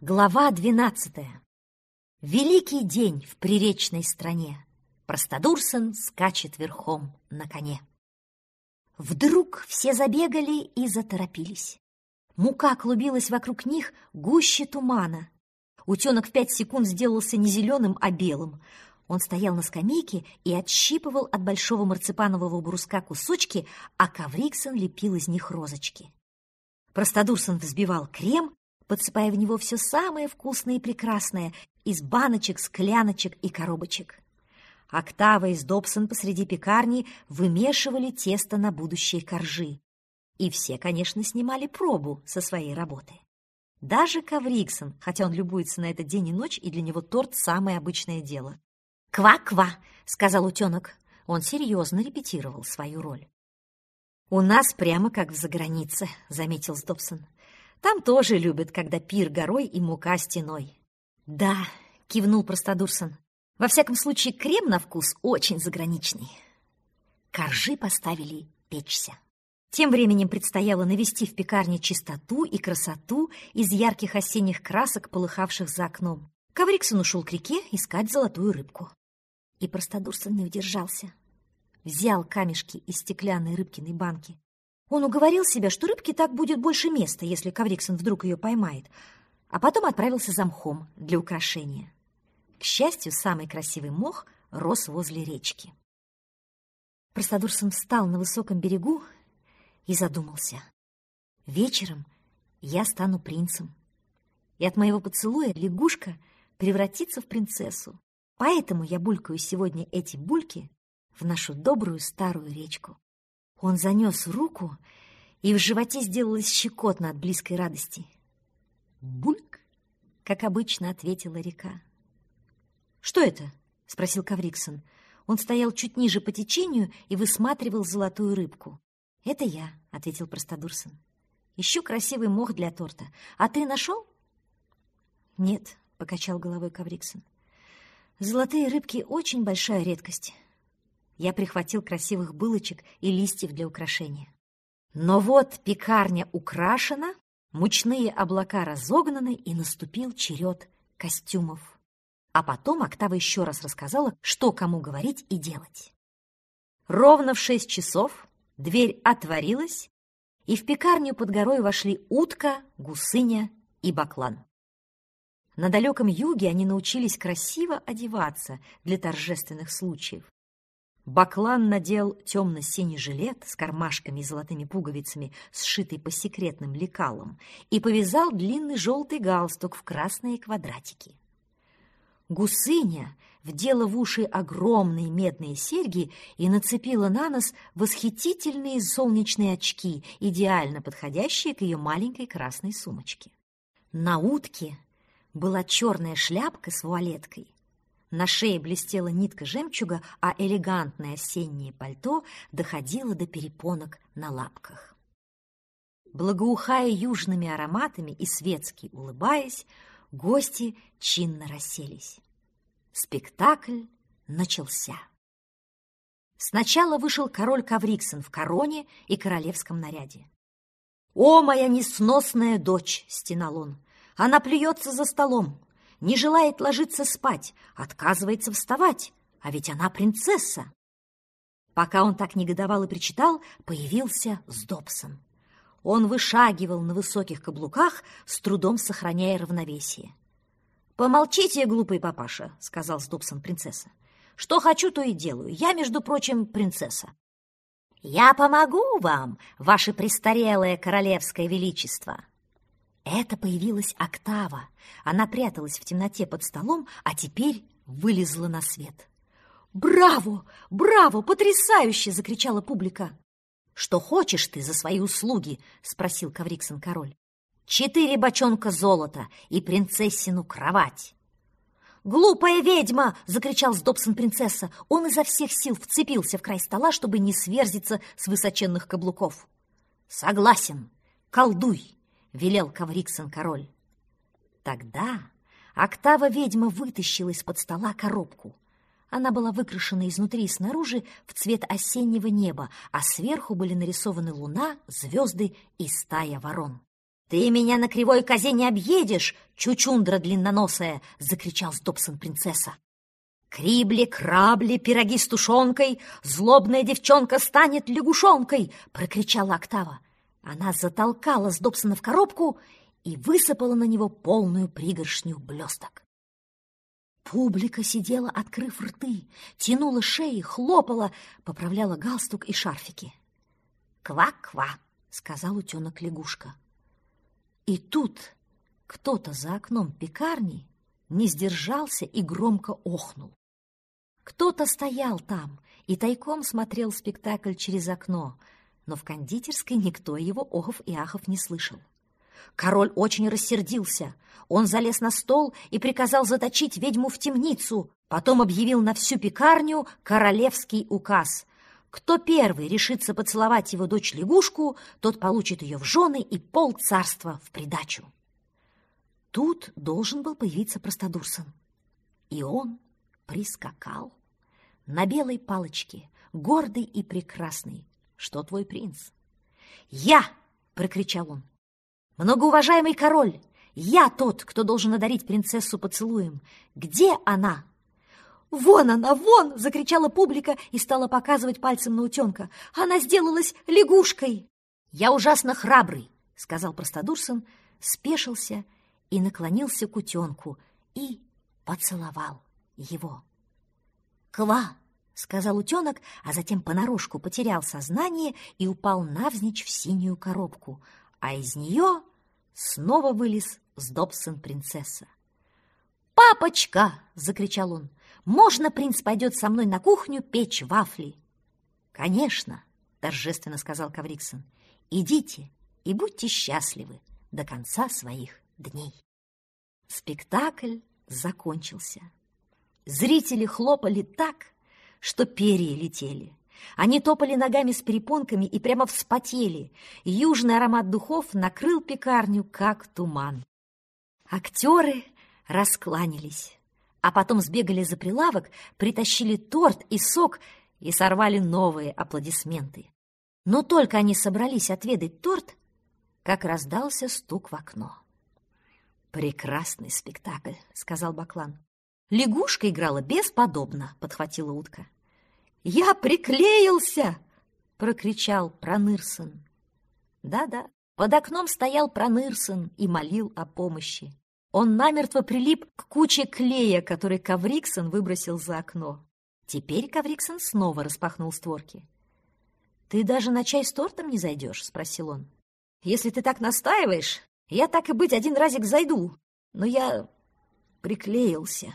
Глава двенадцатая. Великий день в приречной стране. Простодурсон скачет верхом на коне. Вдруг все забегали и заторопились. Мука клубилась вокруг них гуще тумана. Утенок в пять секунд сделался не зеленым, а белым. Он стоял на скамейке и отщипывал от большого марципанового бруска кусочки, а Кавриксон лепил из них розочки. Простодурсон взбивал крем, подсыпая в него все самое вкусное и прекрасное из баночек, скляночек и коробочек. Октава и Добсон посреди пекарни вымешивали тесто на будущие коржи. И все, конечно, снимали пробу со своей работы. Даже Кавриксон, хотя он любуется на этот день и ночь, и для него торт – самое обычное дело. «Ква-ква!» – сказал утенок. Он серьезно репетировал свою роль. «У нас прямо как в загранице», — заметил Сдобсон. Там тоже любят, когда пир горой и мука стеной. Да, кивнул Простодурсон. Во всяком случае, крем на вкус очень заграничный. Коржи поставили печься. Тем временем предстояло навести в пекарне чистоту и красоту из ярких осенних красок, полыхавших за окном. Кавриксон ушел к реке искать золотую рыбку. И Простодурсон не удержался. Взял камешки из стеклянной рыбкиной банки, он уговорил себя, что рыбке так будет больше места, если Кавриксон вдруг ее поймает, а потом отправился за мхом для украшения. К счастью, самый красивый мох рос возле речки. Простодурсон встал на высоком берегу и задумался. Вечером я стану принцем, и от моего поцелуя лягушка превратится в принцессу. Поэтому я булькаю сегодня эти бульки в нашу добрую старую речку. Он занес руку, и в животе сделалось щекотно от близкой радости. «Бульк!» — как обычно ответила река. «Что это?» — спросил Кавриксон. Он стоял чуть ниже по течению и высматривал золотую рыбку. «Это я», — ответил Простодурсон. «Ищу красивый мох для торта. А ты нашел?» «Нет», — покачал головой Кавриксон. «Золотые рыбки — очень большая редкость я прихватил красивых булочек и листьев для украшения. Но вот пекарня украшена, мучные облака разогнаны, и наступил черед костюмов. А потом Октава еще раз рассказала, что кому говорить и делать. Ровно в шесть часов дверь отворилась, и в пекарню под горой вошли утка, гусыня и баклан. На далеком юге они научились красиво одеваться для торжественных случаев. Баклан надел темно-синий жилет с кармашками и золотыми пуговицами, сшитый по секретным лекалам, и повязал длинный желтый галстук в красные квадратики. Гусыня вдела в уши огромные медные серьги и нацепила на нос восхитительные солнечные очки, идеально подходящие к ее маленькой красной сумочке. На утке была черная шляпка с вуалеткой, на шее блестела нитка жемчуга, а элегантное осеннее пальто доходило до перепонок на лапках. Благоухая южными ароматами и светски улыбаясь, гости чинно расселись. Спектакль начался. Сначала вышел король Кавриксон в короне и королевском наряде. «О, моя несносная дочь!» — стенал он. «Она плюется за столом, не желает ложиться спать, отказывается вставать, а ведь она принцесса. Пока он так негодовал и причитал, появился Сдобсон. Он вышагивал на высоких каблуках, с трудом сохраняя равновесие. «Помолчите, глупый папаша», — сказал Сдобсон принцесса. «Что хочу, то и делаю. Я, между прочим, принцесса». «Я помогу вам, ваше престарелое королевское величество», это появилась Октава. Она пряталась в темноте под столом, а теперь вылезла на свет. «Браво! Браво! Потрясающе!» — закричала публика. «Что хочешь ты за свои услуги?» — спросил Кавриксон король. «Четыре бочонка золота и принцессину кровать». «Глупая ведьма!» — закричал Сдобсон принцесса. Он изо всех сил вцепился в край стола, чтобы не сверзиться с высоченных каблуков. «Согласен! Колдуй!» — велел Кавриксон король. Тогда Октава-ведьма вытащила из-под стола коробку. Она была выкрашена изнутри и снаружи в цвет осеннего неба, а сверху были нарисованы луна, звезды и стая ворон. «Ты меня на кривой козе не объедешь, чучундра длинноносая!» — закричал с принцесса. «Крибли, крабли, пироги с тушенкой, злобная девчонка станет лягушонкой!» — прокричала Октава. Она затолкала с в коробку и высыпала на него полную пригоршню блесток. Публика сидела, открыв рты, тянула шеи, хлопала, поправляла галстук и шарфики. «Ква-ква!» — сказал утенок-лягушка. И тут кто-то за окном пекарни не сдержался и громко охнул. Кто-то стоял там и тайком смотрел спектакль через окно, но в кондитерской никто его охов и ахов не слышал. Король очень рассердился. Он залез на стол и приказал заточить ведьму в темницу, потом объявил на всю пекарню королевский указ. Кто первый решится поцеловать его дочь-лягушку, тот получит ее в жены и пол царства в придачу. Тут должен был появиться простодурсон. И он прискакал на белой палочке, гордый и прекрасный. Что твой принц? «Я!» — прокричал он. «Многоуважаемый король, я тот, кто должен одарить принцессу поцелуем. Где она?» «Вон она, вон!» — закричала публика и стала показывать пальцем на утенка. «Она сделалась лягушкой!» «Я ужасно храбрый!» — сказал простодурсон, спешился и наклонился к утенку и поцеловал его. «Ква!» — сказал утенок, а затем понарошку потерял сознание и упал навзничь в синюю коробку, а из нее снова вылез Сдобсон-принцесса. «Папочка!» — закричал он. «Можно принц пойдет со мной на кухню печь вафли?» «Конечно!» — торжественно сказал Кавриксон. «Идите и будьте счастливы до конца своих дней». Спектакль закончился. Зрители хлопали так, что перья летели. Они топали ногами с перепонками и прямо вспотели. Южный аромат духов накрыл пекарню, как туман. Актеры раскланялись, а потом сбегали за прилавок, притащили торт и сок и сорвали новые аплодисменты. Но только они собрались отведать торт, как раздался стук в окно. «Прекрасный спектакль», — сказал Баклан. «Лягушка играла бесподобно», — подхватила утка. «Я приклеился!» — прокричал Пронырсон. Да-да, под окном стоял Пронырсон и молил о помощи. Он намертво прилип к куче клея, который Кавриксон выбросил за окно. Теперь Кавриксон снова распахнул створки. «Ты даже на чай с тортом не зайдешь?» — спросил он. «Если ты так настаиваешь, я так и быть один разик зайду, но я приклеился».